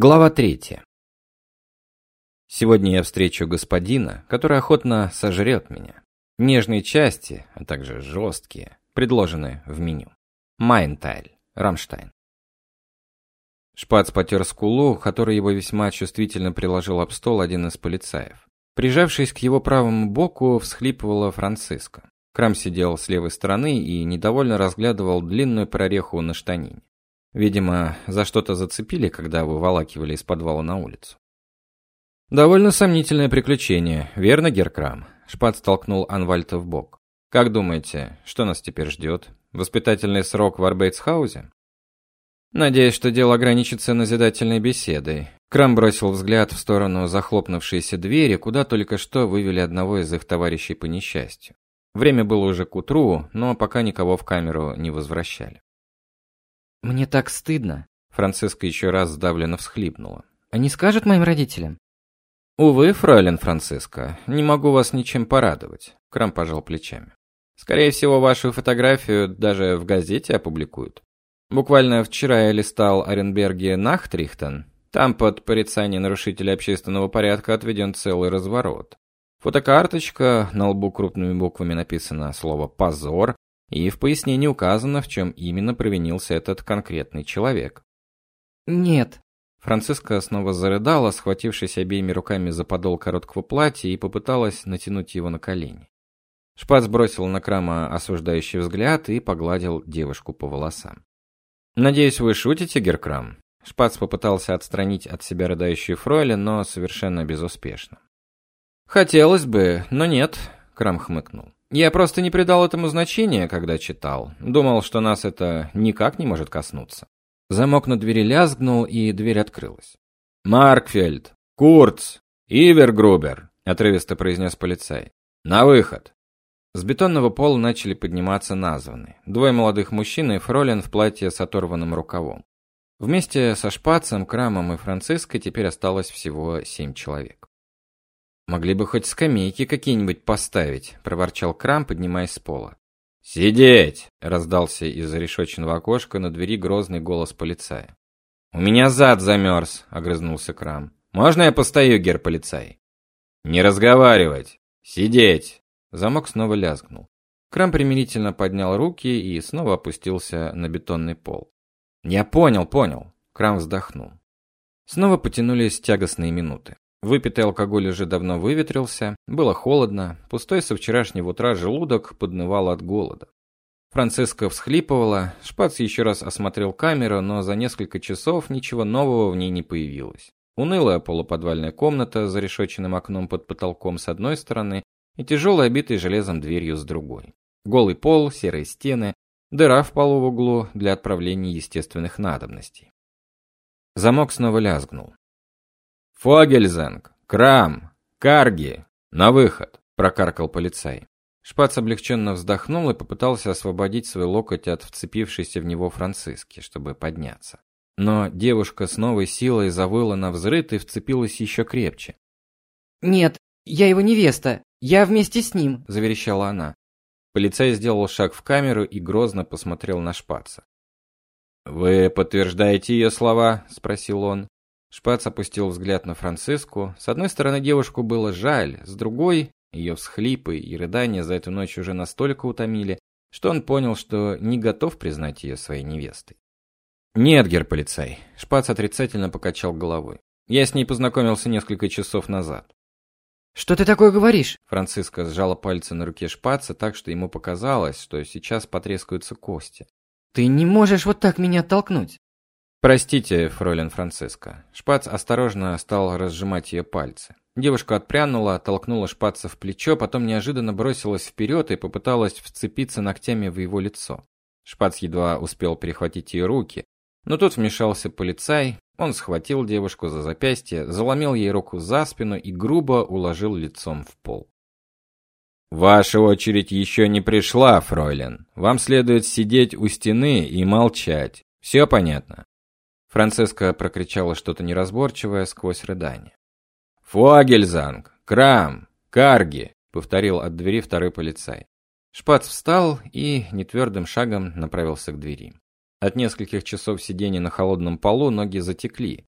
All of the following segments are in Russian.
Глава третья. Сегодня я встречу господина, который охотно сожрет меня. Нежные части, а также жесткие, предложены в меню. Mein Teil, Rammstein. Шпац потер скулу, который его весьма чувствительно приложил об стол один из полицаев. Прижавшись к его правому боку, всхлипывала Франциска. Крам сидел с левой стороны и недовольно разглядывал длинную прореху на штанине. Видимо, за что-то зацепили, когда выволакивали из подвала на улицу. Довольно сомнительное приключение, верно, Геркрам? Шпат столкнул Анвальта в бок. Как думаете, что нас теперь ждет? Воспитательный срок в Арбейтсхаузе? Надеюсь, что дело ограничится назидательной беседой. Крам бросил взгляд в сторону захлопнувшейся двери, куда только что вывели одного из их товарищей по несчастью. Время было уже к утру, но пока никого в камеру не возвращали. «Мне так стыдно», — Франциска еще раз сдавленно всхлипнула. «Они скажут моим родителям?» «Увы, фройлен Франциска, не могу вас ничем порадовать», — Крам пожал плечами. «Скорее всего, вашу фотографию даже в газете опубликуют. Буквально вчера я листал Оренберге Нахтрихтен. Там под порицание нарушителя общественного порядка отведен целый разворот. Фотокарточка, на лбу крупными буквами написано слово «позор», и в пояснении указано, в чем именно провинился этот конкретный человек. «Нет». Франциска снова зарыдала, схватившись обеими руками за подол короткого платья и попыталась натянуть его на колени. Шпац бросил на Крама осуждающий взгляд и погладил девушку по волосам. «Надеюсь, вы шутите, Геркрам?» Шпац попытался отстранить от себя рыдающую Фройли, но совершенно безуспешно. «Хотелось бы, но нет», — Крам хмыкнул. Я просто не придал этому значения, когда читал. Думал, что нас это никак не может коснуться. Замок на двери лязгнул, и дверь открылась. «Маркфельд! Курц! Ивергрубер!» — отрывисто произнес полицай. «На выход!» С бетонного пола начали подниматься названные. Двое молодых мужчин и фролин в платье с оторванным рукавом. Вместе со Шпацем, Крамом и Франциской теперь осталось всего семь человек. «Могли бы хоть скамейки какие-нибудь поставить», — проворчал Крам, поднимаясь с пола. «Сидеть!» — раздался из решетчатого окошка на двери грозный голос полицая. «У меня зад замерз», — огрызнулся Крам. «Можно я постою, гер-полицай?» «Не разговаривать! Сидеть!» Замок снова лязгнул. Крам примирительно поднял руки и снова опустился на бетонный пол. «Я понял, понял!» Крам вздохнул. Снова потянулись тягостные минуты. Выпитый алкоголь уже давно выветрился, было холодно, пустой со вчерашнего утра желудок поднывал от голода. Франциска всхлипывала, Шпац еще раз осмотрел камеру, но за несколько часов ничего нового в ней не появилось. Унылая полуподвальная комната с зарешоченным окном под потолком с одной стороны и тяжелой обитой железом дверью с другой. Голый пол, серые стены, дыра в полу в углу для отправления естественных надобностей. Замок снова лязгнул. «Фогельзенг! Крам! Карги! На выход!» – прокаркал полицай. Шпац облегченно вздохнул и попытался освободить свой локоть от вцепившейся в него Франциски, чтобы подняться. Но девушка с новой силой завыла на взрыв и вцепилась еще крепче. «Нет, я его невеста! Я вместе с ним!» – заверещала она. Полицай сделал шаг в камеру и грозно посмотрел на Шпаца. «Вы подтверждаете ее слова?» – спросил он. Шпац опустил взгляд на Франциску. С одной стороны, девушку было жаль, с другой, ее всхлипы и рыдания за эту ночь уже настолько утомили, что он понял, что не готов признать ее своей невестой. «Нет, герполицай», — Шпац отрицательно покачал головой. «Я с ней познакомился несколько часов назад». «Что ты такое говоришь?» Франциска сжала пальцы на руке Шпаца так, что ему показалось, что сейчас потрескаются кости. «Ты не можешь вот так меня толкнуть!» «Простите, фройлен Франциска». Шпац осторожно стал разжимать ее пальцы. Девушка отпрянула, толкнула Шпаца в плечо, потом неожиданно бросилась вперед и попыталась вцепиться ногтями в его лицо. Шпац едва успел перехватить ее руки, но тут вмешался полицай, он схватил девушку за запястье, заломил ей руку за спину и грубо уложил лицом в пол. «Ваша очередь еще не пришла, фройлен. Вам следует сидеть у стены и молчать. Все понятно?» Франциска прокричала что-то неразборчивое сквозь рыдание. «Фуагельзанг! Крам! Карги!» — повторил от двери второй полицай. Шпац встал и нетвердым шагом направился к двери. От нескольких часов сидения на холодном полу ноги затекли.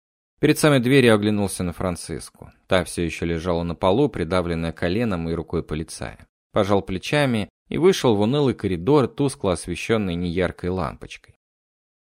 Перед самой дверью оглянулся на Франциску. Та все еще лежала на полу, придавленная коленом и рукой полицая. Пожал плечами и вышел в унылый коридор, тускло освещенный неяркой лампочкой.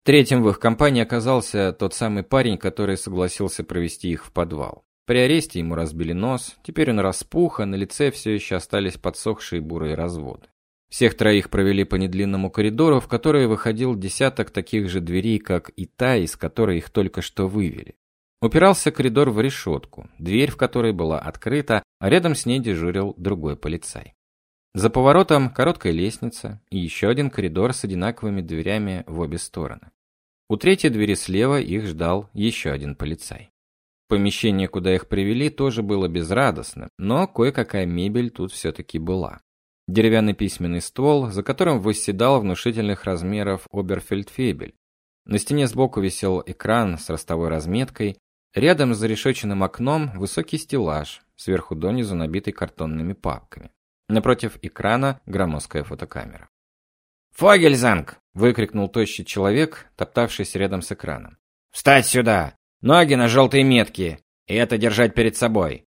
Третьим в их компании оказался тот самый парень, который согласился провести их в подвал. При аресте ему разбили нос, теперь он распух, а на лице все еще остались подсохшие бурые разводы. Всех троих провели по недлинному коридору, в который выходил десяток таких же дверей, как и та, из которой их только что вывели. Упирался коридор в решетку, дверь в которой была открыта, а рядом с ней дежурил другой полицай. За поворотом короткая лестница и еще один коридор с одинаковыми дверями в обе стороны. У третьей двери слева их ждал еще один полицай. Помещение, куда их привели, тоже было безрадостным, но кое-какая мебель тут все-таки была. Деревянный письменный стол, за которым восседал внушительных размеров Оберфельдфебель. На стене сбоку висел экран с ростовой разметкой, рядом с зарешеченным окном высокий стеллаж, сверху донизу набитый картонными папками. Напротив экрана громоздкая фотокамера. «Фогельзанг!» – выкрикнул тощий человек, топтавшийся рядом с экраном. «Встать сюда! Ноги на желтые метки! И это держать перед собой!»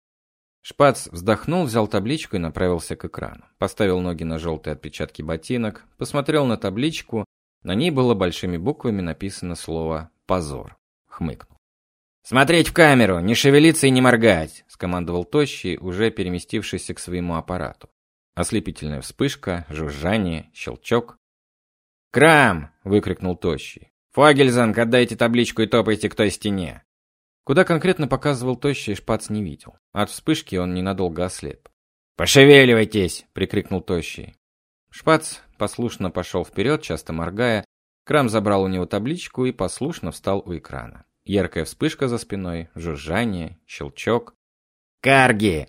Шпац вздохнул, взял табличку и направился к экрану. Поставил ноги на желтые отпечатки ботинок, посмотрел на табличку. На ней было большими буквами написано слово «позор». Хмыкнул. «Смотреть в камеру, не шевелиться и не моргать!» – скомандовал Тощий, уже переместившийся к своему аппарату. Ослепительная вспышка, жужжание, щелчок. «Крам!» — выкрикнул Тощий. «Фогельзанг, отдайте табличку и топайте к той стене!» Куда конкретно показывал Тощий, Шпац не видел. От вспышки он ненадолго ослеп. «Пошевеливайтесь!» — прикрикнул Тощий. Шпац послушно пошел вперед, часто моргая. Крам забрал у него табличку и послушно встал у экрана. Яркая вспышка за спиной, жужжание, щелчок. «Карги!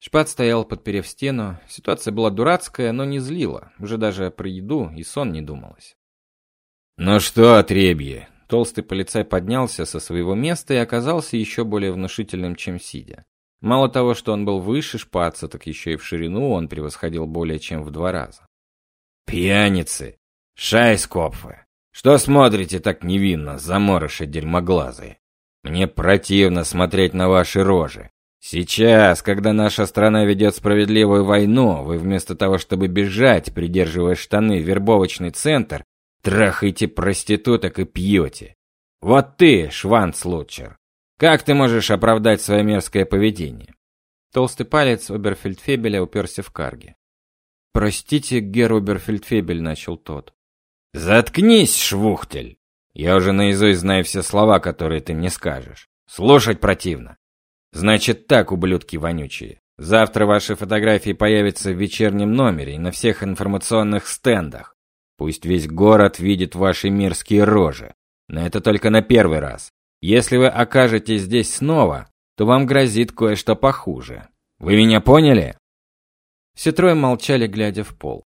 Шпат стоял, подперев стену. Ситуация была дурацкая, но не злила. Уже даже про еду и сон не думалось. «Ну что, отребье?» Толстый полицай поднялся со своего места и оказался еще более внушительным, чем сидя. Мало того, что он был выше шпаца, так еще и в ширину он превосходил более чем в два раза. «Пьяницы! Шайскопфы! Что смотрите так невинно, заморыши дерьмоглазые? Мне противно смотреть на ваши рожи. Сейчас, когда наша страна ведет справедливую войну, вы вместо того, чтобы бежать, придерживая штаны в вербовочный центр, трахаете проституток и пьете. Вот ты, Шванцлучер, как ты можешь оправдать свое мерзкое поведение? Толстый палец Оберфельдфебеля уперся в карги. «Простите, гер Оберфельдфебель», — начал тот. «Заткнись, швухтель! Я уже наизусть знаю все слова, которые ты мне скажешь. Слушать противно. Значит так, ублюдки вонючие. Завтра ваши фотографии появятся в вечернем номере и на всех информационных стендах. Пусть весь город видит ваши мерзкие рожи. Но это только на первый раз. Если вы окажетесь здесь снова, то вам грозит кое-что похуже. Вы меня поняли? Все трое молчали, глядя в пол.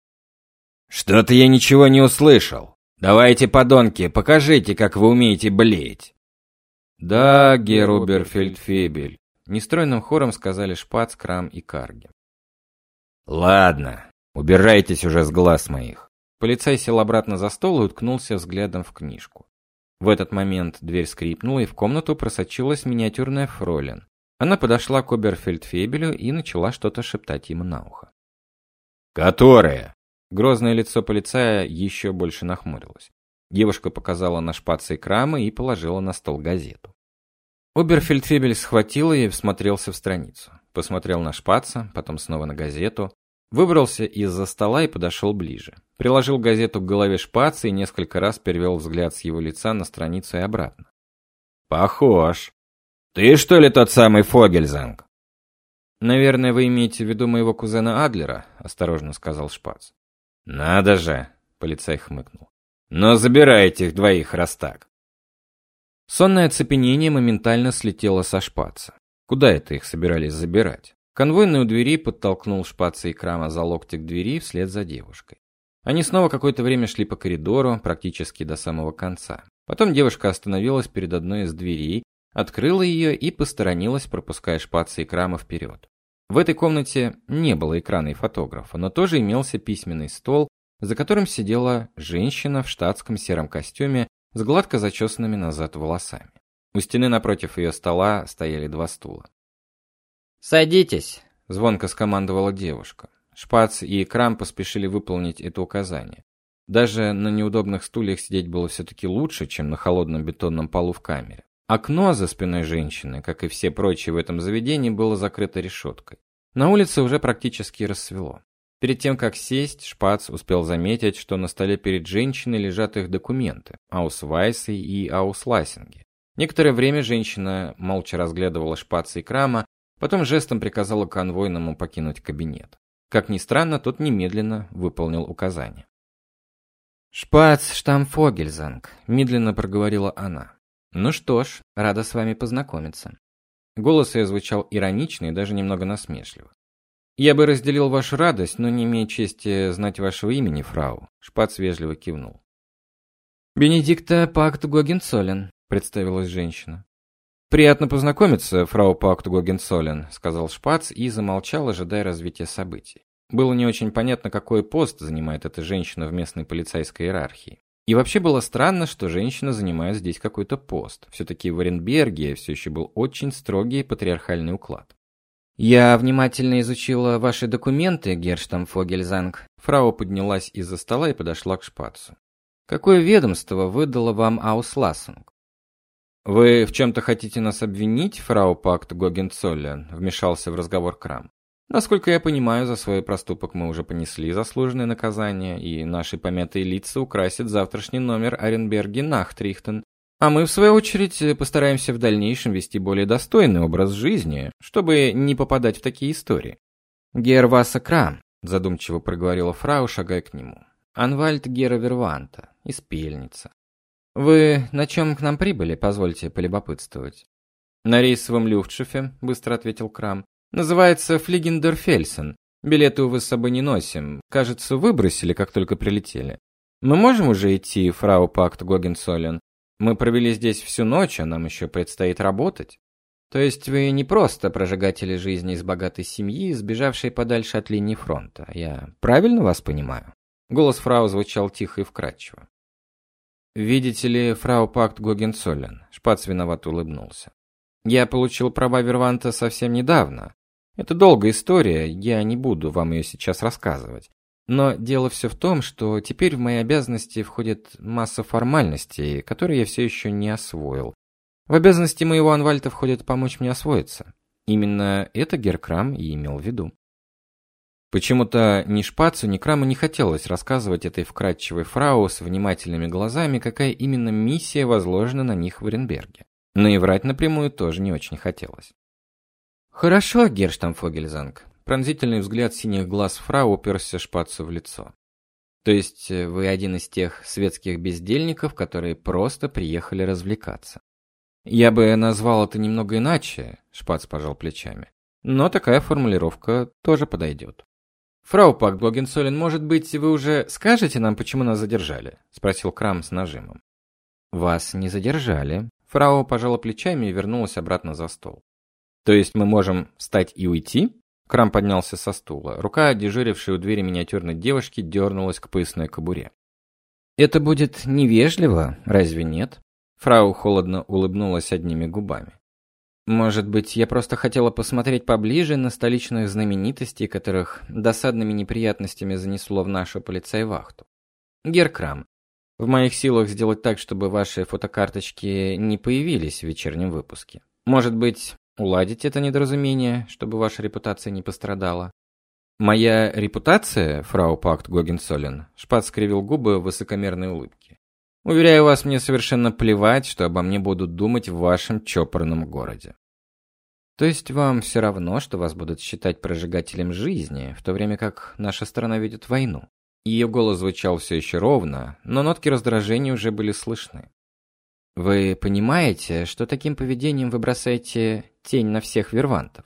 Что-то я ничего не услышал. Давайте, подонки, покажите, как вы умеете блеять. Да, Геруберфельдфебель, Нестройным хором сказали Шпац, Крам и Карги. «Ладно, убирайтесь уже с глаз моих». Полицай сел обратно за стол и уткнулся взглядом в книжку. В этот момент дверь скрипнула, и в комнату просочилась миниатюрная фролин. Она подошла к Оберфельдфебелю и начала что-то шептать ему на ухо. «Которая?» Грозное лицо полицая еще больше нахмурилось. Девушка показала на шпацы и крамы и положила на стол газету. Оберфельдфебель схватил ее и всмотрелся в страницу. Посмотрел на шпаца, потом снова на газету. Выбрался из-за стола и подошел ближе. Приложил газету к голове шпаца и несколько раз перевел взгляд с его лица на страницу и обратно. «Похож. Ты что ли тот самый Фогельзанг?» «Наверное, вы имеете в виду моего кузена Адлера», — осторожно сказал шпац. «Надо же», — полицай хмыкнул. «Но забирай этих двоих, раз так. Сонное оцепенение моментально слетело со шпаца. Куда это их собирались забирать? Конвойный у двери подтолкнул шпаца и крама за локти к двери вслед за девушкой. Они снова какое-то время шли по коридору, практически до самого конца. Потом девушка остановилась перед одной из дверей, открыла ее и посторонилась, пропуская шпаца и крама вперед. В этой комнате не было экрана и фотографа, но тоже имелся письменный стол, за которым сидела женщина в штатском сером костюме с гладко зачесанными назад волосами. У стены напротив ее стола стояли два стула. «Садитесь», — звонко скомандовала девушка. Шпац и Крам поспешили выполнить это указание. Даже на неудобных стульях сидеть было все-таки лучше, чем на холодном бетонном полу в камере. Окно за спиной женщины, как и все прочие в этом заведении, было закрыто решеткой. На улице уже практически рассвело. Перед тем, как сесть, Шпац успел заметить, что на столе перед женщиной лежат их документы – аусвайсы и ауслайсинги. Некоторое время женщина молча разглядывала Шпаца и Крама, потом жестом приказала конвойному покинуть кабинет. Как ни странно, тот немедленно выполнил указание. «Шпац Штамфогельзанг», – медленно проговорила она. «Ну что ж, рада с вами познакомиться». Голос ее звучал иронично и даже немного насмешливо. «Я бы разделил вашу радость, но не имею чести знать вашего имени, фрау», – Шпац вежливо кивнул. «Бенедикта Пакт Гогенцоллен», – представилась женщина. «Приятно познакомиться, фрау Пакт Гогенцоллен», – сказал Шпац и замолчал, ожидая развития событий. Было не очень понятно, какой пост занимает эта женщина в местной полицейской иерархии. И вообще было странно, что женщина занимает здесь какой-то пост. Все-таки в Оренберге все еще был очень строгий патриархальный уклад. «Я внимательно изучила ваши документы, Герштам Фогельзанг». Фрау поднялась из-за стола и подошла к шпацу. «Какое ведомство выдало вам Аусласунг?» «Вы в чем-то хотите нас обвинить, фрау Пакт Гогенцоллен?» вмешался в разговор Крам. Насколько я понимаю, за свой проступок мы уже понесли заслуженное наказание, и наши помятые лица украсят завтрашний номер Оренберги Нахтрихтен. А мы, в свою очередь, постараемся в дальнейшем вести более достойный образ жизни, чтобы не попадать в такие истории. «Герваса Крам», — задумчиво проговорила фрау, шагая к нему. «Анвальд Гера Верванта, из Пельница. Вы на чем к нам прибыли, позвольте полюбопытствовать?» «На рейсовом Люфтшифе», — быстро ответил Крам. Называется Флигендерфельсен. Билеты, увы, с собой не носим. Кажется, выбросили, как только прилетели. Мы можем уже идти, фрау Пакт Гогенсолен? Мы провели здесь всю ночь, а нам еще предстоит работать. То есть вы не просто прожигатели жизни из богатой семьи, сбежавшие подальше от линии фронта. Я правильно вас понимаю? Голос фрау звучал тихо и вкрадчиво. Видите ли, фрау Пакт Гогенсолен, Шпац виноват улыбнулся. Я получил права Верванта совсем недавно. Это долгая история, я не буду вам ее сейчас рассказывать. Но дело все в том, что теперь в мои обязанности входит масса формальностей, которые я все еще не освоил. В обязанности моего Анвальта входит помочь мне освоиться. Именно это Геркрам и имел в виду. Почему-то ни Шпацу, ни Краму не хотелось рассказывать этой вкрадчивой фрау с внимательными глазами, какая именно миссия возложена на них в Оренберге. Но и врать напрямую тоже не очень хотелось. «Хорошо, Герштамфогельзанг». Пронзительный взгляд синих глаз фрау уперся шпацу в лицо. «То есть э, вы один из тех светских бездельников, которые просто приехали развлекаться?» «Я бы назвал это немного иначе», — Шпац пожал плечами. «Но такая формулировка тоже подойдет». «Фрау Пак Гогенсолен, может быть, вы уже скажете нам, почему нас задержали?» — спросил Крам с нажимом. «Вас не задержали». Фрау пожала плечами и вернулась обратно за стол. То есть мы можем встать и уйти? Крам поднялся со стула. Рука, дежурившей у двери миниатюрной девушки, дернулась к поясной кобуре. Это будет невежливо, разве нет? Фрау холодно улыбнулась одними губами. Может быть, я просто хотела посмотреть поближе на столичных знаменитостей, которых досадными неприятностями занесло в нашу полицейвахту. Геркрам, в моих силах сделать так, чтобы ваши фотокарточки не появились в вечернем выпуске. Может быть, уладить это недоразумение, чтобы ваша репутация не пострадала. Моя репутация, фрау Пакт Гогенсолен, Шпат скривил губы в высокомерной улыбке. Уверяю вас, мне совершенно плевать, что обо мне будут думать в вашем чопорном городе. То есть вам все равно, что вас будут считать прожигателем жизни, в то время как наша страна ведет войну? Ее голос звучал все еще ровно, но нотки раздражения уже были слышны. Вы понимаете, что таким поведением вы бросаете тень на всех вервантов?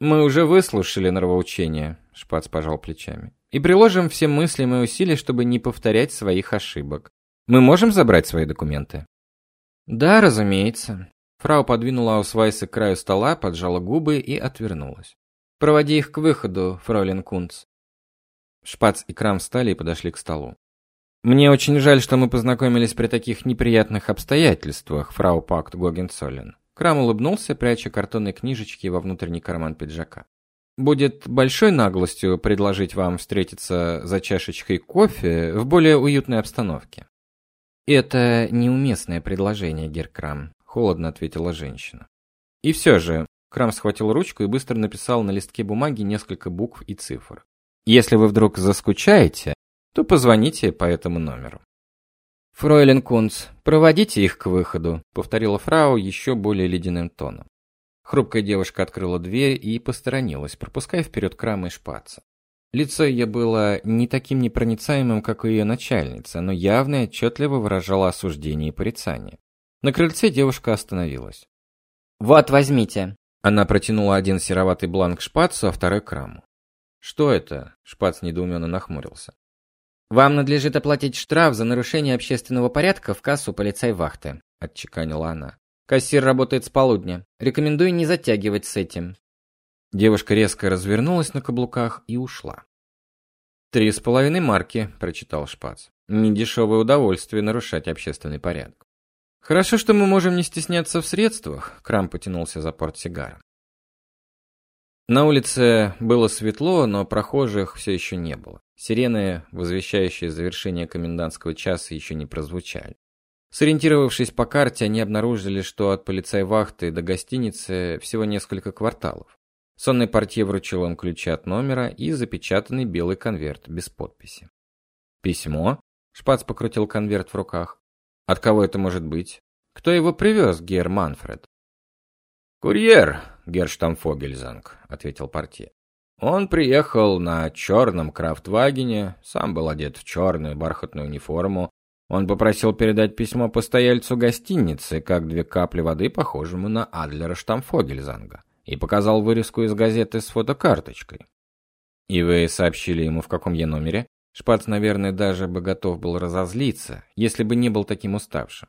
Мы уже выслушали нравоучение, Шпац пожал плечами. И приложим все мыслимые усилия, чтобы не повторять своих ошибок. Мы можем забрать свои документы? Да, разумеется. Фрау подвинула Аусвайса к краю стола, поджала губы и отвернулась. Проводи их к выходу, фройлен Кунц. Шпац и Крам встали и подошли к столу. Мне очень жаль, что мы познакомились при таких неприятных обстоятельствах, фрау Пакт Гогенцоллен. Крам улыбнулся, пряча картонные книжечки во внутренний карман пиджака. Будет большой наглостью предложить вам встретиться за чашечкой кофе в более уютной обстановке. Это неуместное предложение, Геркрам, холодно ответила женщина. И все же, Крам схватил ручку и быстро написал на листке бумаги несколько букв и цифр. Если вы вдруг заскучаете, то позвоните по этому номеру. Фройлен Кунц, проводите их к выходу, повторила фрау еще более ледяным тоном. Хрупкая девушка открыла дверь и посторонилась, пропуская вперед Крама и Шпаца. Лицо ее было не таким непроницаемым, как у ее начальницы, но явно и отчетливо выражало осуждение и порицание. На крыльце девушка остановилась. «Вот, возьмите». Она протянула один сероватый бланк Шпацу, а второй Краму. «Что это?» – Шпац недоуменно нахмурился. «Вам надлежит оплатить штраф за нарушение общественного порядка в кассу полицай-вахты», – отчеканила она. Кассир работает с полудня. Рекомендую не затягивать с этим. Девушка резко развернулась на каблуках и ушла. «Три с половиной марки», – прочитал Шпац. «Недешевое удовольствие нарушать общественный порядок». «Хорошо, что мы можем не стесняться в средствах», – Крам потянулся за портсигара. На улице было светло, но прохожих все еще не было. Сирены, возвещающие завершение комендантского часа, еще не прозвучали. Сориентировавшись по карте, они обнаружили, что от полицейвахты до гостиницы всего несколько кварталов. Сонный портье вручил им ключи от номера и запечатанный белый конверт без подписи. Письмо? Шпац покрутил конверт в руках. От кого это может быть? Кто его привез, Гер Манфред? Курьер, Герштамфогельзанг, ответил портье. Он приехал на черном крафтвагене, сам был одет в черную бархатную униформу, он попросил передать письмо постояльцу гостиницы, как две капли воды, похожему на Адлера Штамфогельзанга, и показал вырезку из газеты с фотокарточкой. И вы сообщили ему, в каком я номере? Шпац, наверное, даже бы готов был разозлиться, если бы не был таким уставшим.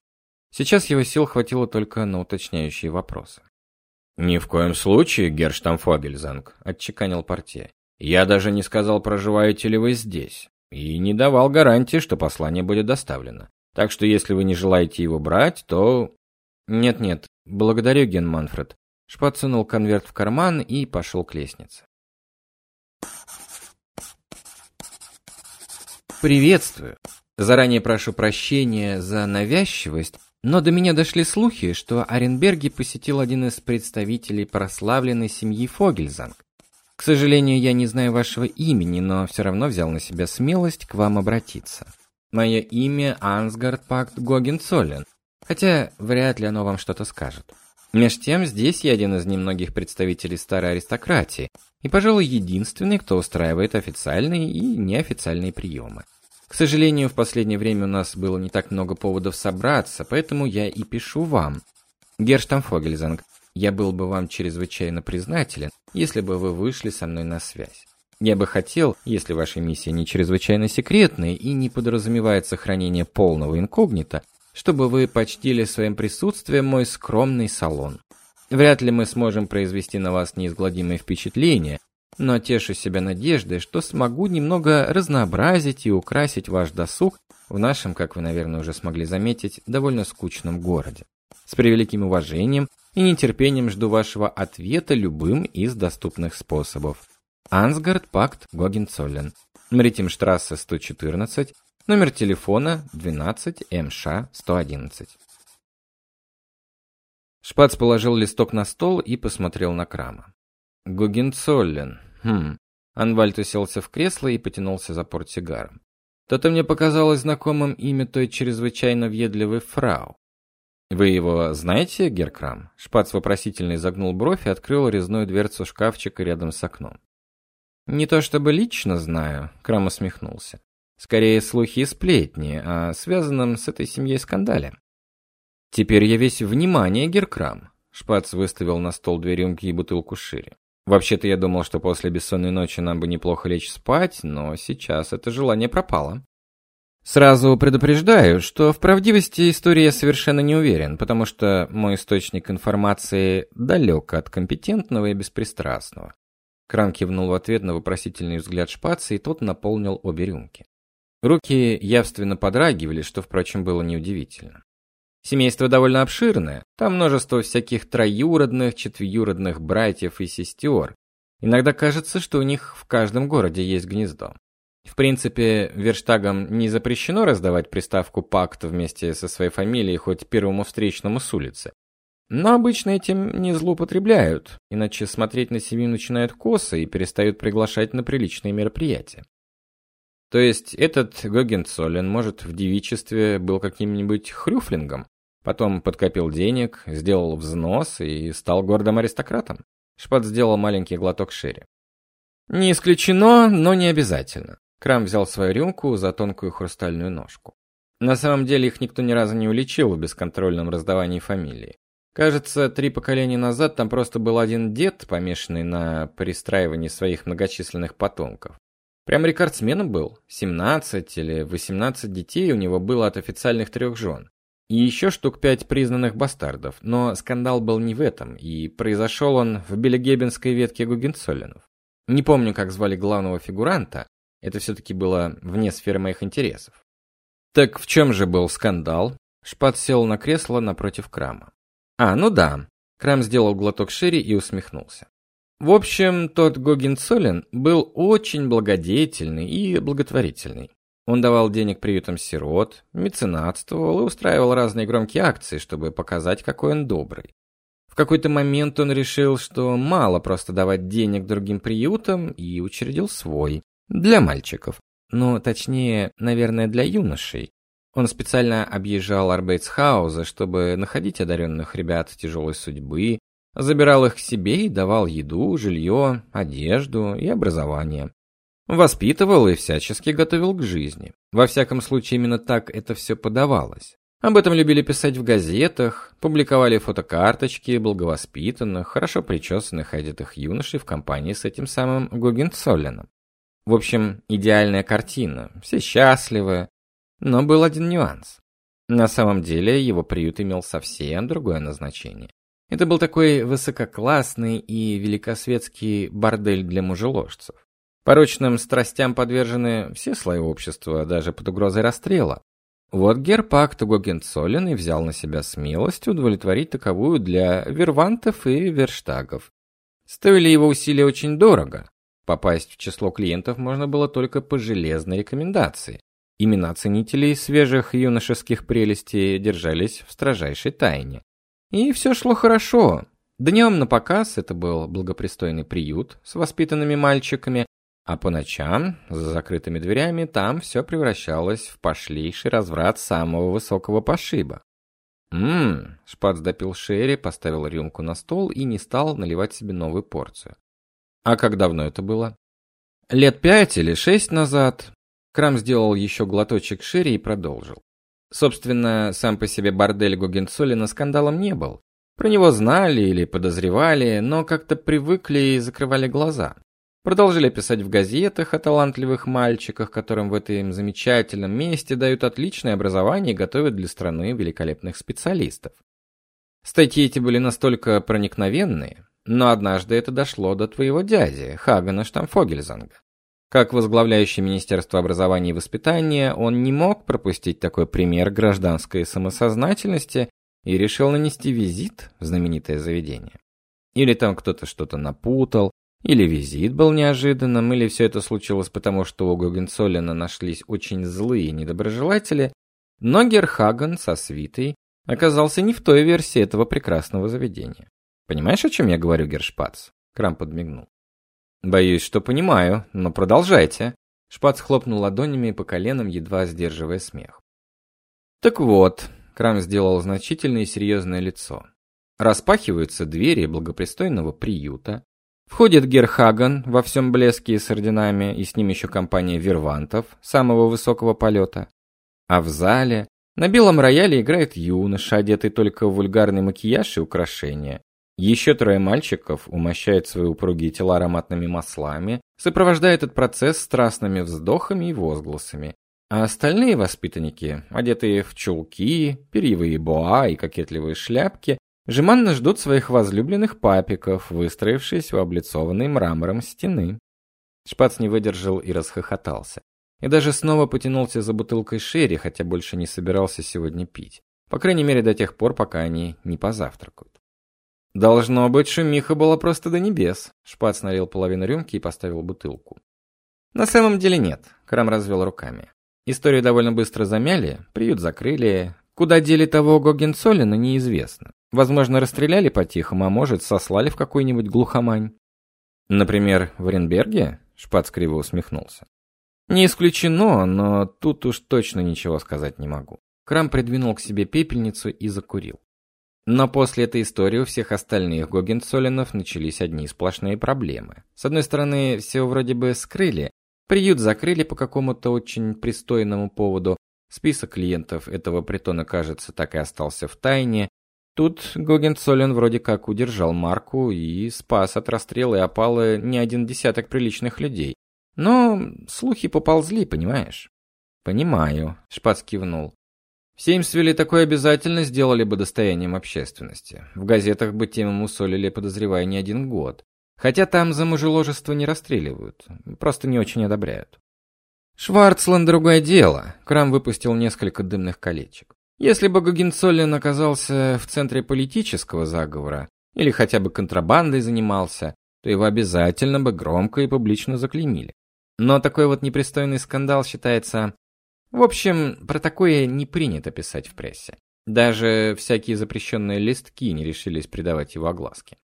Сейчас его сил хватило только на уточняющие вопросы. «Ни в коем случае, Герштамфогельзанг», — отчеканил портье. «Я даже не сказал, проживаете ли вы здесь и не давал гарантии, что послание будет доставлено. Так что если вы не желаете его брать, то... Нет-нет, благодарю, Ген Манфред. Шпат сунул конверт в карман и пошел к лестнице. Приветствую. Заранее прошу прощения за навязчивость, но до меня дошли слухи, что Оренберги посетил один из представителей прославленной семьи Фогельзанг. К сожалению, я не знаю вашего имени, но все равно взял на себя смелость к вам обратиться. Мое имя Ансгард Пакт Гогенцоллен, хотя вряд ли оно вам что-то скажет. Меж тем, здесь я один из немногих представителей старой аристократии, и, пожалуй, единственный, кто устраивает официальные и неофициальные приемы. К сожалению, в последнее время у нас было не так много поводов собраться, поэтому я и пишу вам. Герштамфогельзанг, я был бы вам чрезвычайно признателен, если бы вы вышли со мной на связь. Я бы хотел, если ваша миссия не чрезвычайно секретная и не подразумевает сохранение полного инкогнито, чтобы вы почтили своим присутствием мой скромный салон. Вряд ли мы сможем произвести на вас неизгладимое впечатление, но тешу себя надеждой, что смогу немного разнообразить и украсить ваш досуг в нашем, как вы, наверное, уже смогли заметить, довольно скучном городе. С превеликим уважением и нетерпением жду вашего ответа любым из доступных способов. Ансгард Пакт Гогенцоллен. Маритимштрассе 114, номер телефона 12 МШ 111. Шпац положил листок на стол и посмотрел на Крама. Гогенцоллен. Хм. Анвальд уселся в кресло и потянулся за портсигаром. То-то мне показалось знакомым имя той чрезвычайно въедливой фрау. Вы его знаете, Геркрам? Шпац вопросительно изогнул бровь и открыл резную дверцу шкафчика рядом с окном. Не то чтобы лично знаю, Крам усмехнулся. Скорее слухи и сплетни о связанном с этой семьей скандале. Теперь я весь внимание, Геркрам. Шпац выставил на стол две рюмки и бутылку шире. Вообще-то я думал, что после бессонной ночи нам бы неплохо лечь спать, но сейчас это желание пропало. Сразу предупреждаю, что в правдивости истории я совершенно не уверен, потому что мой источник информации далек от компетентного и беспристрастного. Кран кивнул в ответ на вопросительный взгляд шпаца, и тот наполнил обе рюмки. Руки явственно подрагивали, что, впрочем, было неудивительно. Семейство довольно обширное, там множество всяких троюродных, четвеюродных братьев и сестер. Иногда кажется, что у них в каждом городе есть гнездо. В принципе, верштагам не запрещено раздавать приставку «пакт» вместе со своей фамилией хоть первому встречному с улицы. Но обычно этим не злоупотребляют, иначе смотреть на семью начинают косо и перестают приглашать на приличные мероприятия. То есть этот Гогенцоллен, может, в девичестве был каким-нибудь хрюфлингом, потом подкопил денег, сделал взнос и стал гордым аристократом. Шпат сделал маленький глоток шерри. Не исключено, но не обязательно. Крам взял свою рюмку за тонкую хрустальную ножку. На самом деле их никто ни разу не уличил в бесконтрольном раздавании фамилии. Кажется, три поколения назад там просто был один дед, помешанный на пристраивании своих многочисленных потомков. Прям рекордсменом был. 17 или 18 детей у него было от официальных трех жен. И еще штук пять признанных бастардов, но скандал был не в этом, и произошел он в Белегебенской ветке Гугенцоллинов. Не помню, как звали главного фигуранта, это все-таки было вне сферы моих интересов. Так в чем же был скандал? Шпат сел на кресло напротив Крама. А, ну да. Крам сделал глоток шире и усмехнулся. В общем, тот Гогенцоллен был очень благодетельный и благотворительный. Он давал денег приютам сирот, меценатствовал и устраивал разные громкие акции, чтобы показать, какой он добрый. В какой-то момент он решил, что мало просто давать денег другим приютам и учредил свой, для мальчиков. Ну, точнее, наверное, для юношей. Он специально объезжал Арбейтсхаузы, чтобы находить одаренных ребят тяжелой судьбы, забирал их к себе и давал еду, жилье, одежду и образование. Воспитывал и всячески готовил к жизни. Во всяком случае, именно так это все подавалось. Об этом любили писать в газетах, публиковали фотокарточки благовоспитанных, хорошо причесанных одетых юношей в компании с этим самым Гугенцолленом. В общем, идеальная картина, все счастливы, но был один нюанс. На самом деле его приют имел совсем другое назначение. Это был такой высококлассный и великосветский бордель для мужеложцев. Порочным страстям подвержены все слои общества, даже под угрозой расстрела. Вот Герпакт Гогенцоллен и взял на себя смелость удовлетворить таковую для вервантов и верштагов. Стоили его усилия очень дорого. Попасть в число клиентов можно было только по железной рекомендации. Имена ценителей свежих юношеских прелестей держались в строжайшей тайне. И все шло хорошо. Днем на показ это был благопристойный приют с воспитанными мальчиками, а по ночам, за закрытыми дверями, там все превращалось в пошлейший разврат самого высокого пошиба. Мм, Шпац допил шерри, поставил рюмку на стол и не стал наливать себе новую порцию. А как давно это было? Лет пять или шесть назад. Крам сделал еще глоточек шире и продолжил. Собственно, сам по себе бордель Гогенцоллина скандалом не был. Про него знали или подозревали, но как-то привыкли и закрывали глаза. Продолжили писать в газетах о талантливых мальчиках, которым в этом замечательном месте дают отличное образование и готовят для страны великолепных специалистов. Статьи эти были настолько проникновенные, но однажды это дошло до твоего дяди, Хагана Штамфогельзанга. Как возглавляющий Министерство образования и воспитания, он не мог пропустить такой пример гражданской самосознательности и решил нанести визит в знаменитое заведение. Или там кто-то что-то напутал, или визит был неожиданным, или все это случилось потому, что у Гогенцоллена нашлись очень злые недоброжелатели, но Герхаген со свитой оказался не в той версии этого прекрасного заведения. Понимаешь, о чем я говорю, Гершпац? Крам подмигнул. Боюсь, что понимаю, но продолжайте. Шпац хлопнул ладонями по коленам, едва сдерживая смех. Так вот, Крам сделал значительное и серьезное лицо. Распахиваются двери благопристойного приюта. Входит Герхаган во всем блеске и с орденами, и с ним еще компания вервантов самого высокого полета. А в зале на белом рояле играет юноша, одетый только в вульгарный макияж и украшения. Еще трое мальчиков умощают свои упругие тела ароматными маслами, сопровождая этот процесс страстными вздохами и возгласами. А остальные воспитанники, одетые в чулки, перьевые боа и кокетливые шляпки, жеманно ждут своих возлюбленных папиков, выстроившись у облицованной мрамором стены. Шпац не выдержал и расхохотался. и даже снова потянулся за бутылкой шерри, хотя больше не собирался сегодня пить. По крайней мере, до тех пор, пока они не позавтракают. Должно быть, шумиха была просто до небес. Шпац налил половину рюмки и поставил бутылку. На самом деле нет, Крам развел руками. Историю довольно быстро замяли, приют закрыли. Куда дели того Гогенцоллина, неизвестно. Возможно, расстреляли по-тихому, а может, сослали в какую-нибудь глухомань. Например, в Оренберге? Шпац криво усмехнулся. Не исключено, но тут уж точно ничего сказать не могу. Крам придвинул к себе пепельницу и закурил. Но после этой истории у всех остальных Гогенцоллинов начались одни сплошные проблемы. С одной стороны, все вроде бы скрыли, приют закрыли по какому-то очень пристойному поводу, список клиентов этого притона, кажется, так и остался в тайне. Тут Гогенцоллин вроде как удержал марку и спас от расстрела и опалы не один десяток приличных людей. Но слухи поползли, понимаешь? Понимаю, Шпац кивнул. Все им свели такое обязательно сделали бы достоянием общественности. В газетах бы тему мусолили, подозревая, не один год. Хотя там за мужеложество не расстреливают, просто не очень одобряют. Шварцланд другое дело. Крам выпустил несколько дымных колечек. Если бы Гогенцоллин оказался в центре политического заговора или хотя бы контрабандой занимался, то его обязательно бы громко и публично заклеймили. Но такой вот непристойный скандал считается в общем, про такое не принято писать в прессе. Даже всякие запрещенные листки не решились придавать его огласке.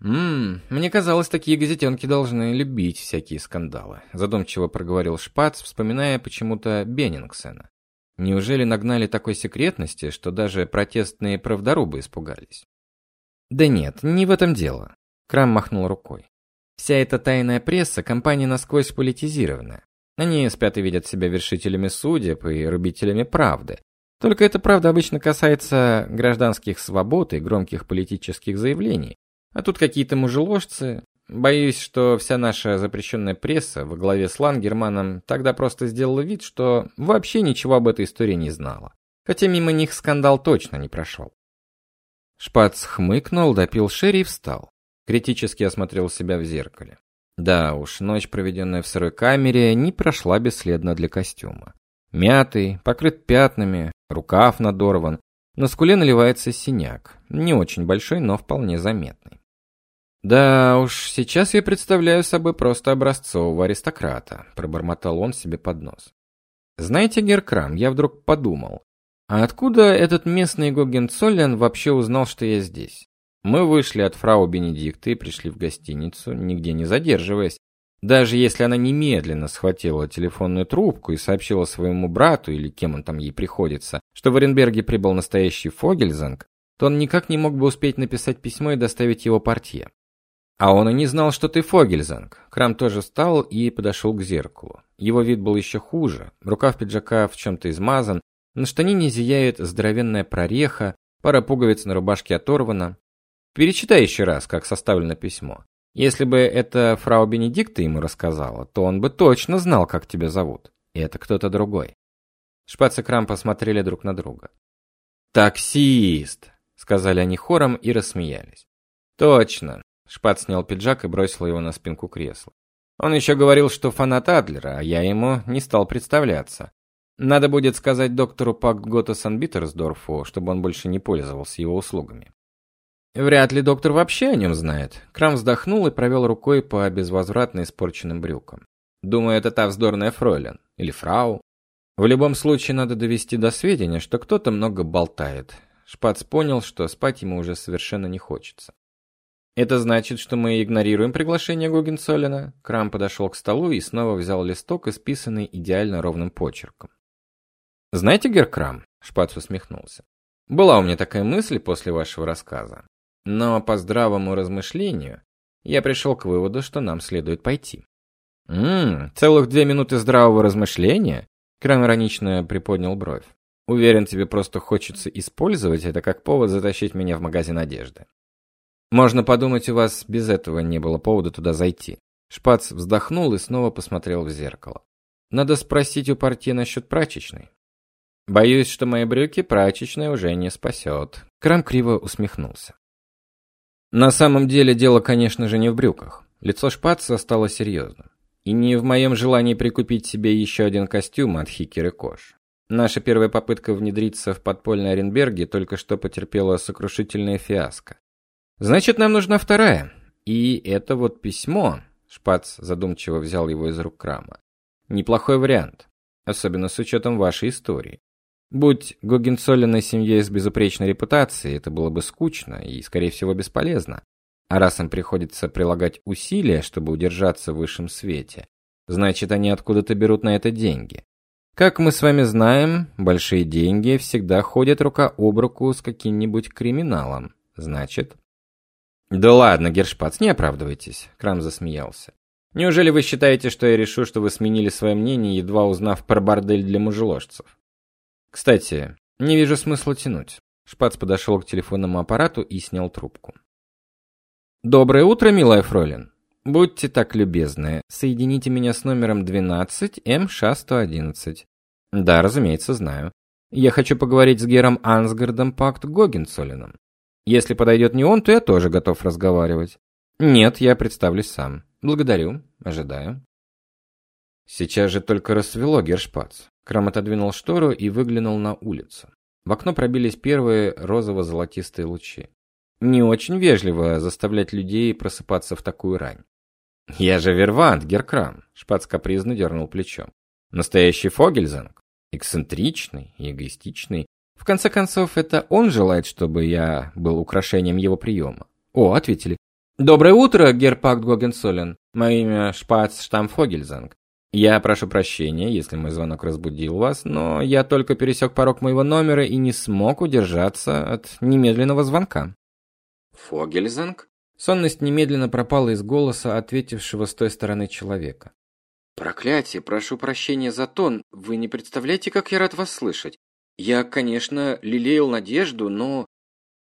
«Ммм, мне казалось, такие газетенки должны любить всякие скандалы», задумчиво проговорил Шпац, вспоминая почему-то Беннингсена. Неужели нагнали такой секретности, что даже протестные правдорубы испугались? Да нет, не в этом дело. Крам махнул рукой. Вся эта тайная пресса компания насквозь политизированная. Они спят и видят себя вершителями судеб и рубителями правды. Только эта правда обычно касается гражданских свобод и громких политических заявлений. А тут какие-то мужеложцы. Боюсь, что вся наша запрещенная пресса во главе с Лангерманом тогда просто сделала вид, что вообще ничего об этой истории не знала. Хотя мимо них скандал точно не прошел. Шпац хмыкнул, допил шерри и встал. Критически осмотрел себя в зеркале. Да уж, ночь, проведенная в сырой камере, не прошла бесследно для костюма. Мятый, покрыт пятнами, рукав надорван, на скуле наливается синяк, не очень большой, но вполне заметный. Да уж, сейчас я представляю собой просто образцового аристократа, пробормотал он себе под нос. Знаете, Геркрам, я вдруг подумал, а откуда этот местный Гогенцоллен вообще узнал, что я здесь? Мы вышли от фрау Бенедикты и пришли в гостиницу, нигде не задерживаясь. Даже если она немедленно схватила телефонную трубку и сообщила своему брату или кем он там ей приходится, что в Оренберге прибыл настоящий Фогельзанг, то он никак не мог бы успеть написать письмо и доставить его портье. А он и не знал, что ты Фогельзанг. Крам тоже встал и подошел к зеркалу. Его вид был еще хуже. Рукав пиджака в чем-то измазан, на штанине зияет здоровенная прореха, пара пуговиц на рубашке оторвана, Перечитай еще раз, как составлено письмо. Если бы это фрау Бенедикта ему рассказала, то он бы точно знал, как тебя зовут. И это кто-то другой. Шпац и Крам посмотрели друг на друга. «Таксист!» — сказали они хором и рассмеялись. «Точно!» — Шпац снял пиджак и бросил его на спинку кресла. Он еще говорил, что фанат Адлера, а я ему не стал представляться. Надо будет сказать доктору Пак Гота Санбитерсдорфу, чтобы он больше не пользовался его услугами. Вряд ли доктор вообще о нем знает. Крам вздохнул и провел рукой по безвозвратно испорченным брюкам. Думаю, это та вздорная фройлен или фрау. В любом случае надо довести до сведения, что кто-то много болтает. Шпац понял, что спать ему уже совершенно не хочется. Это значит, что мы игнорируем приглашение Гогенцоллина. Крам подошел к столу и снова взял листок, исписанный идеально ровным почерком. Знаете, Геркрам, Шпац усмехнулся. Была у меня такая мысль после вашего рассказа. Но по здравому размышлению я пришел к выводу, что нам следует пойти. Мм, целых две минуты здравого размышления? Крам иронично приподнял бровь. Уверен, тебе просто хочется использовать это как повод затащить меня в магазин одежды. Можно подумать, у вас без этого не было повода туда зайти. Шпац вздохнул и снова посмотрел в зеркало. Надо спросить у партии насчет прачечной. Боюсь, что мои брюки прачечная уже не спасет. Крам криво усмехнулся. На самом деле дело, конечно же, не в брюках. Лицо Шпаца стало серьезным. И не в моем желании прикупить себе еще один костюм от Хикер и Кош. Наша первая попытка внедриться в подпольный Оренберги только что потерпела сокрушительное фиаско. Значит, нам нужна вторая. И это вот письмо. Шпац задумчиво взял его из рук Крама. Неплохой вариант, особенно с учетом вашей истории. Будь Гогенцоллиной семьей с безупречной репутацией, это было бы скучно и, скорее всего, бесполезно. А раз им приходится прилагать усилия, чтобы удержаться в высшем свете, значит, они откуда-то берут на это деньги. Как мы с вами знаем, большие деньги всегда ходят рука об руку с каким-нибудь криминалом. Значит... Да ладно, Гершпац, не оправдывайтесь, Крам засмеялся. Неужели вы считаете, что я решу, что вы сменили свое мнение, едва узнав про бордель для мужеложцев? Кстати, не вижу смысла тянуть. Шпац подошел к телефонному аппарату и снял трубку. Доброе утро, милая фролин. Будьте так любезны, соедините меня с номером 12 МШ-111. Да, разумеется, знаю. Я хочу поговорить с Гером Ансгардом Пакт Гогенцолином. Если подойдет не он, то я тоже готов разговаривать. Нет, я представлюсь сам. Благодарю, ожидаю. Сейчас же только рассвело, Гершпац. Крам отодвинул штору и выглянул на улицу. В окно пробились первые розово-золотистые лучи. Не очень вежливо заставлять людей просыпаться в такую рань. Я же Вервант, Геркрам, Шпац капризно дернул плечом. Настоящий Фогельзанг, эксцентричный и эгоистичный. В конце концов, это он желает, чтобы я был украшением его приема. О, ответили. Доброе утро, Герпакт Гогенсолен. Мое имя Шпац Штамфогельзанг. Я прошу прощения, если мой звонок разбудил вас, но я только пересек порог моего номера и не смог удержаться от немедленного звонка. Фогельзанг? Сонность немедленно пропала из голоса ответившего с той стороны человека. Проклятие, прошу прощения за тон. Вы не представляете, как я рад вас слышать. Я, конечно, лелеял надежду, но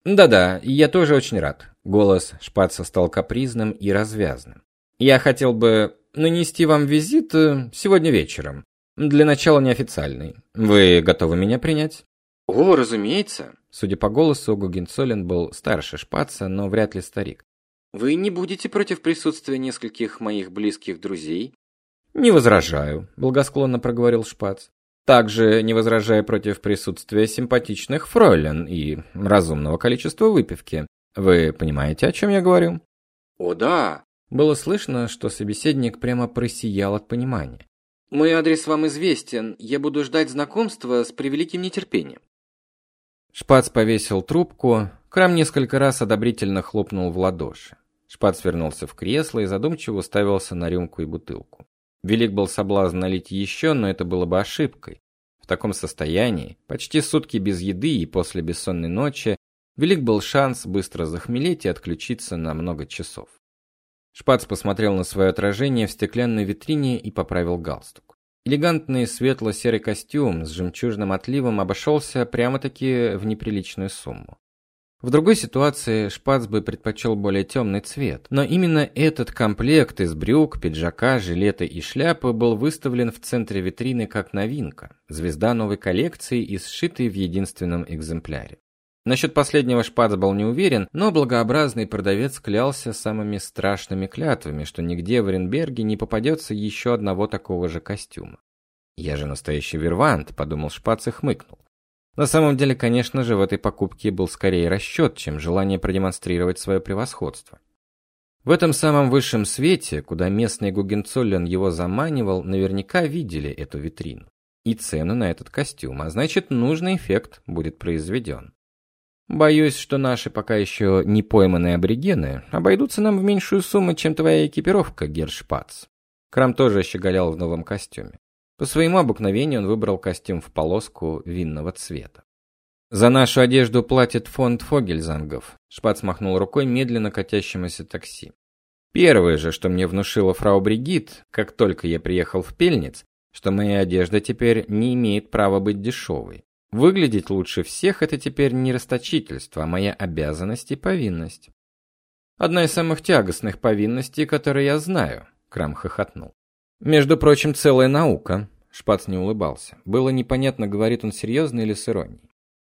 Да-да, я тоже очень рад. Голос Шпаца стал капризным и развязным. Я хотел бы нанести вам визит э, сегодня вечером. Для начала неофициальный. Вы готовы меня принять? О, разумеется. Судя по голосу, Гугенцоллен был старше Шпаца, но вряд ли старик. Вы не будете против присутствия нескольких моих близких друзей? Не возражаю, благосклонно проговорил Шпац. Также не возражаю против присутствия симпатичных фройлен и разумного количества выпивки. Вы понимаете, о чем я говорю? О, да. Было слышно, что собеседник прямо просиял от понимания. Мой адрес вам известен. Я буду ждать знакомства с превеликим нетерпением. Шпац повесил трубку, Крам несколько раз одобрительно хлопнул в ладоши. Шпац вернулся в кресло и задумчиво уставился на рюмку и бутылку. Велик был соблазн налить еще, но это было бы ошибкой. В таком состоянии, почти сутки без еды и после бессонной ночи, велик был шанс быстро захмелеть и отключиться на много часов. Шпац посмотрел на свое отражение в стеклянной витрине и поправил галстук. Элегантный светло-серый костюм с жемчужным отливом обошелся прямо-таки в неприличную сумму. В другой ситуации Шпац бы предпочел более темный цвет, но именно этот комплект из брюк, пиджака, жилета и шляпы был выставлен в центре витрины как новинка, звезда новой коллекции и сшитый в единственном экземпляре. Насчет последнего Шпац был не уверен, но благообразный продавец клялся самыми страшными клятвами, что нигде в Оренберге не попадется еще одного такого же костюма. «Я же настоящий вервант», — подумал Шпац и хмыкнул. На самом деле, конечно же, в этой покупке был скорее расчет, чем желание продемонстрировать свое превосходство. В этом самом высшем свете, куда местный Гугенцоллен его заманивал, наверняка видели эту витрину и цену на этот костюм, а значит, нужный эффект будет произведен. Боюсь, что наши пока еще не пойманные аборигены обойдутся нам в меньшую сумму, чем твоя экипировка, Гершпац. Крам тоже щеголял в новом костюме. По своему обыкновению он выбрал костюм в полоску винного цвета. За нашу одежду платит фонд Фогельзангов. Шпац махнул рукой медленно катящемуся такси. Первое же, что мне внушила фрау Бригит, как только я приехал в Пельниц, что моя одежда теперь не имеет права быть дешевой. Выглядеть лучше всех это теперь не расточительство, а моя обязанность и повинность. Одна из самых тягостных повинностей, которые я знаю, Крам хохотнул. Между прочим, целая наука. Шпац не улыбался. Было непонятно, говорит он серьезно или с иронией.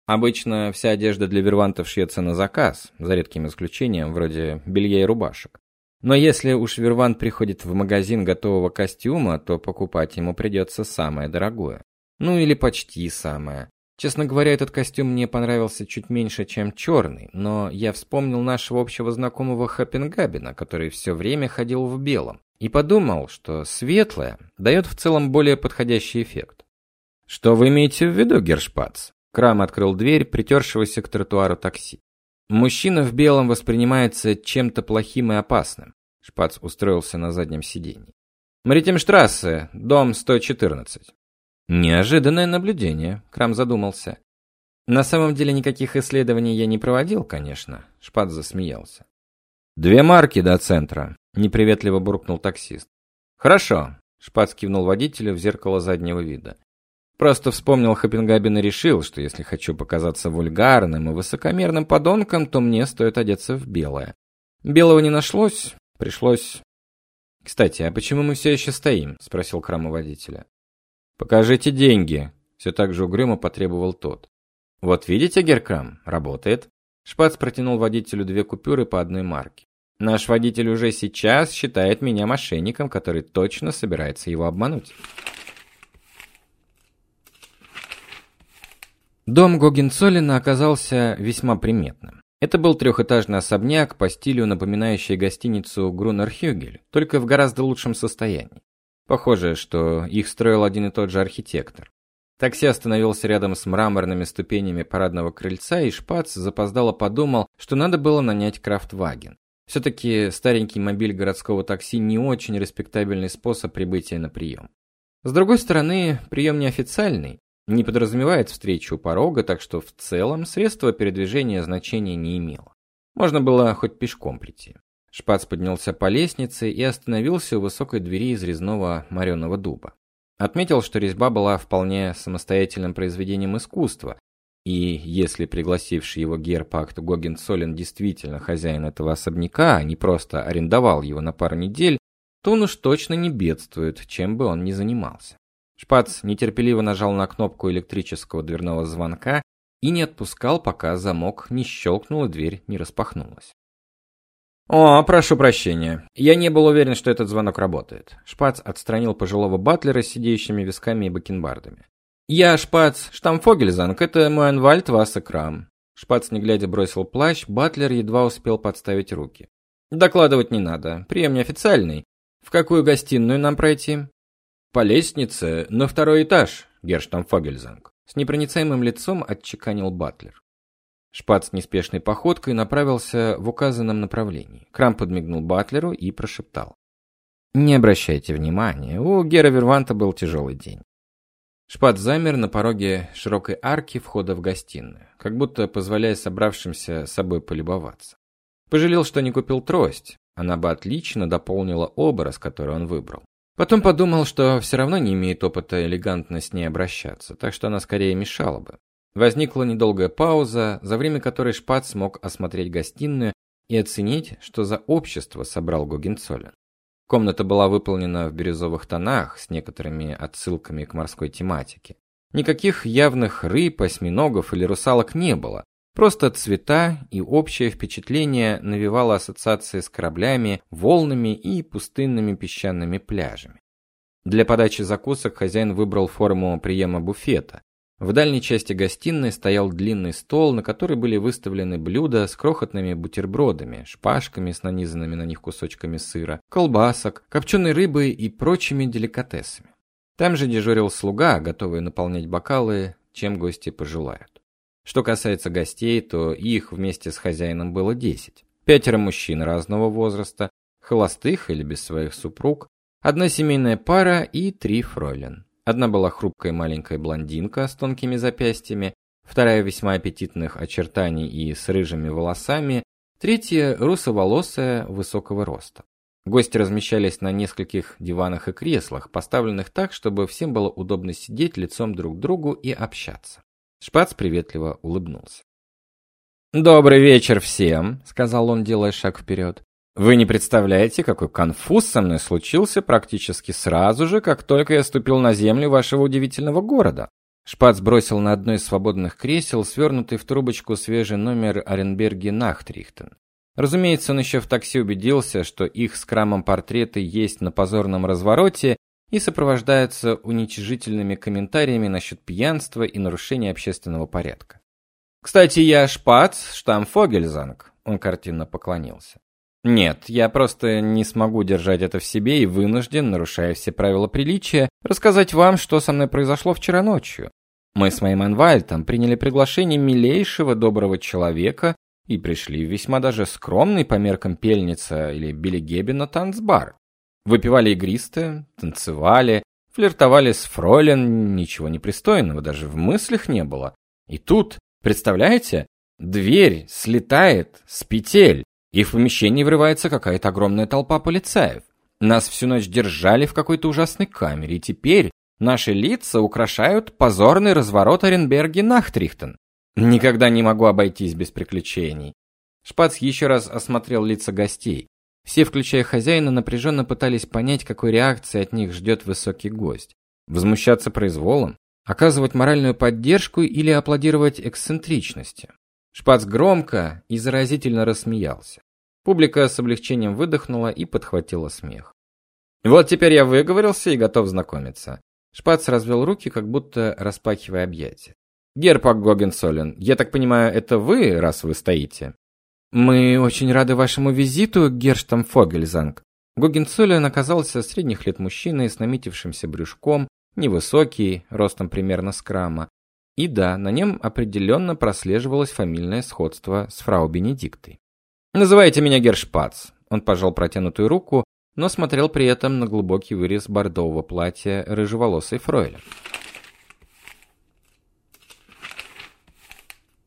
Обычно вся одежда для вервантов шьется на заказ, за редким исключением, вроде белья и рубашек. Но если уж Верван приходит в магазин готового костюма, то покупать ему придется самое дорогое. Ну или почти самое. Честно говоря, этот костюм мне понравился чуть меньше, чем черный, но я вспомнил нашего общего знакомого Хаппенгабина, который все время ходил в белом, и подумал, что светлое дает в целом более подходящий эффект. Что вы имеете в виду, Гершпац? Крам открыл дверь притершегося к тротуару такси. Мужчина в белом воспринимается чем-то плохим и опасным. Шпац устроился на заднем сиденье. Маритимштрассе, дом 114. Неожиданное наблюдение, Крам задумался. На самом деле никаких исследований я не проводил, конечно, Шпац засмеялся. Две марки до центра, неприветливо буркнул таксист. Хорошо, Шпац кивнул водителю в зеркало заднего вида. Просто вспомнил Хопенгабен и решил, что если хочу показаться вульгарным и высокомерным подонком, то мне стоит одеться в белое. Белого не нашлось, пришлось... «Кстати, а почему мы все еще стоим?» – спросил Крам у водителя. «Покажите деньги», — все так же угрюмо потребовал тот. «Вот видите, Геркрам, работает». Шпац протянул водителю две купюры по одной марке. «Наш водитель уже сейчас считает меня мошенником, который точно собирается его обмануть». Дом Гогенцоллина оказался весьма приметным. Это был трехэтажный особняк по стилю напоминающий гостиницу Грунер-Хюгель, только в гораздо лучшем состоянии. Похоже, что их строил один и тот же архитектор. Такси остановился рядом с мраморными ступенями парадного крыльца, и Шпац запоздало подумал, что надо было нанять Крафтваген. Все-таки старенький мобиль городского такси не очень респектабельный способ прибытия на прием. С другой стороны, прием неофициальный, не подразумевает встречу у порога, так что в целом средство передвижения значения не имело. Можно было хоть пешком прийти. Шпац поднялся по лестнице и остановился у высокой двери из резного мореного дуба. Отметил, что резьба была вполне самостоятельным произведением искусства, и если пригласивший его Герпакт Гогенцоллен действительно хозяин этого особняка, а не просто арендовал его на пару недель, то он уж точно не бедствует, чем бы он ни занимался. Шпац нетерпеливо нажал на кнопку электрического дверного звонка и не отпускал, пока замок не щелкнул и дверь не распахнулась. «О, прошу прощения. Я не был уверен, что этот звонок работает». Шпац отстранил пожилого батлера с сидеющими висками и бакенбардами. «Я Шпац Штамфогельзанг, это мой анвальд Васа Крам». Шпац, не глядя, бросил плащ, батлер едва успел подставить руки. «Докладывать не надо. Прием неофициальный. В какую гостиную нам пройти?» «По лестнице, на второй этаж, Герштамфогельзанг». С непроницаемым лицом отчеканил батлер. Шпац неспешной походкой направился в указанном направлении. Крам подмигнул Батлеру и прошептал. «Не обращайте внимания, у Гера Верванта был тяжелый день». Шпац замер на пороге широкой арки входа в гостиную, как будто позволяя собравшимся собой полюбоваться. Пожалел, что не купил трость, она бы отлично дополнила образ, который он выбрал. Потом подумал, что все равно не имеет опыта элегантно с ней обращаться, так что она скорее мешала бы. Возникла недолгая пауза, за время которой Шпат смог осмотреть гостиную и оценить, что за общество собрал Гогенцоллен. Комната была выполнена в бирюзовых тонах с некоторыми отсылками к морской тематике. Никаких явных рыб, осьминогов или русалок не было. Просто цвета и общее впечатление навевало ассоциации с кораблями, волнами и пустынными песчаными пляжами. Для подачи закусок хозяин выбрал форму приема буфета, в дальней части гостиной стоял длинный стол, на который были выставлены блюда с крохотными бутербродами, шпажками с нанизанными на них кусочками сыра, колбасок, копченой рыбой и прочими деликатесами. Там же дежурил слуга, готовый наполнять бокалы, чем гости пожелают. Что касается гостей, то их вместе с хозяином было десять. Пятеро мужчин разного возраста, холостых или без своих супруг, одна семейная пара и три фройлен. Одна была хрупкая маленькая блондинка с тонкими запястьями, вторая весьма аппетитных очертаний и с рыжими волосами, третья русоволосая, высокого роста. Гости размещались на нескольких диванах и креслах, поставленных так, чтобы всем было удобно сидеть лицом друг к другу и общаться. Шпац приветливо улыбнулся. «Добрый вечер всем», — сказал он, делая шаг вперед. Вы не представляете, какой конфуз со мной случился практически сразу же, как только я ступил на землю вашего удивительного города. Шпац бросил на одно из свободных кресел свернутый в трубочку свежий номер Оренберги Нахтрихтен. Разумеется, он еще в такси убедился, что их с Крамом портреты есть на позорном развороте и сопровождаются уничижительными комментариями насчет пьянства и нарушения общественного порядка. «Кстати, я Шпац, штамм Фогельзанг», — он картинно поклонился. «Нет, я просто не смогу держать это в себе и вынужден, нарушая все правила приличия, рассказать вам, что со мной произошло вчера ночью. Мы с моим Анвальтом приняли приглашение милейшего доброго человека и пришли в весьма даже скромный по меркам пельница или Белегебена танцбар. Выпивали игристое, танцевали, флиртовали с фройлен, ничего непристойного даже в мыслях не было. И тут, представляете, дверь слетает с петель, и в помещении врывается какая-то огромная толпа полицаев. Нас всю ночь держали в какой-то ужасной камере, и теперь наши лица украшают позорный разворот Оренберги Нахтрихтен. Никогда не могу обойтись без приключений. Шпац еще раз осмотрел лица гостей. Все, включая хозяина, напряженно пытались понять, какой реакции от них ждет высокий гость. Возмущаться произволом, оказывать моральную поддержку или аплодировать эксцентричности. Шпац громко и заразительно рассмеялся. Публика с облегчением выдохнула и подхватила смех. Вот теперь я выговорился и готов знакомиться. Шпац развел руки, как будто распахивая объятия. Герпак Гогенсолен, я так понимаю, это вы, раз вы стоите? Мы очень рады вашему визиту, Герштам Фогельзанг. Гогенсолен оказался средних лет мужчиной с наметившимся брюшком, невысокий, ростом примерно с крама. И да, на нем определенно прослеживалось фамильное сходство с фрау Бенедиктой. Называйте меня Гершпац. Он пожал протянутую руку, но смотрел при этом на глубокий вырез бордового платья рыжеволосой фройли.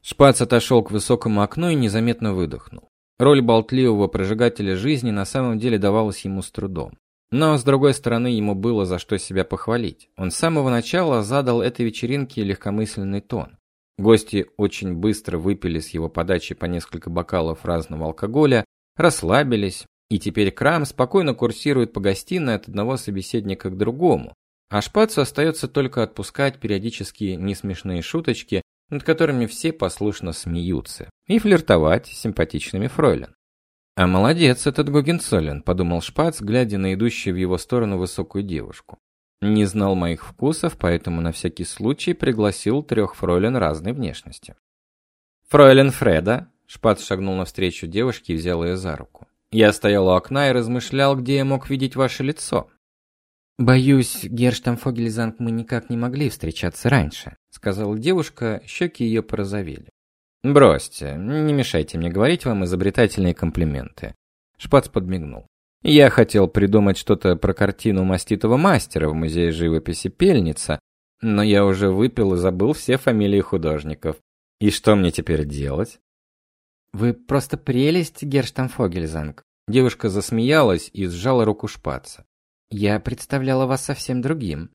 Шпац отошел к высокому окну и незаметно выдохнул. Роль болтливого прожигателя жизни на самом деле давалась ему с трудом. Но, с другой стороны, ему было за что себя похвалить. Он с самого начала задал этой вечеринке легкомысленный тон. Гости очень быстро выпили с его подачи по несколько бокалов разного алкоголя, расслабились, и теперь Крам спокойно курсирует по гостиной от одного собеседника к другому. А Шпацу остается только отпускать периодически несмешные шуточки, над которыми все послушно смеются, и флиртовать с симпатичными фройлен. «А молодец этот Гогенцоллен», — подумал Шпац, глядя на идущую в его сторону высокую девушку. Не знал моих вкусов, поэтому на всякий случай пригласил трех фройлен разной внешности. «Фройлен Фреда», — Шпац шагнул навстречу девушке и взял ее за руку. «Я стоял у окна и размышлял, где я мог видеть ваше лицо. «Боюсь, Герштамфогельзанг, мы никак не могли встречаться раньше», сказала девушка, щеки ее порозовели. «Бросьте, не мешайте мне говорить вам изобретательные комплименты». Шпац подмигнул. «Я хотел придумать что-то про картину маститого мастера в музее живописи Пельница, но я уже выпил и забыл все фамилии художников. И что мне теперь делать?» «Вы просто прелесть, Герштамфогельзанг». Девушка засмеялась и сжала руку Шпаца. Я представляла вас совсем другим.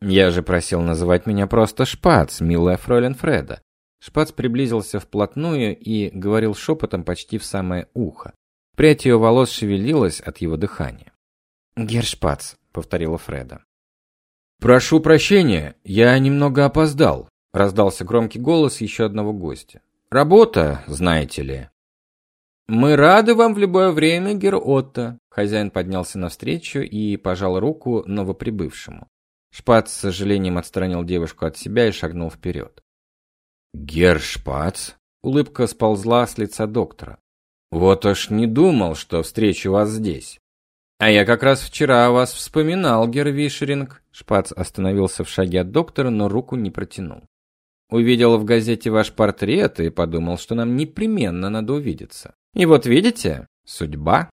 Я же просил называть меня просто Шпац, милая фройлен Фреда. Шпац приблизился вплотную и говорил шепотом почти в самое ухо. Прядь ее волос шевелилась от его дыхания. «Гершпац», — повторила Фреда. «Прошу прощения, я немного опоздал», — раздался громкий голос еще одного гостя. «Работа, знаете ли». «Мы рады вам в любое время, Гер Отто», Хозяин поднялся навстречу и пожал руку новоприбывшему. Шпац с сожалением отстранил девушку от себя и шагнул вперед. «Гер Шпац?» Улыбка сползла с лица доктора. «Вот уж не думал, что встречу вас здесь. А я как раз вчера о вас вспоминал, Гер Вишеринг». Шпац остановился в шаге от доктора, но руку не протянул. «Увидел в газете ваш портрет и подумал, что нам непременно надо увидеться. И вот видите, судьба».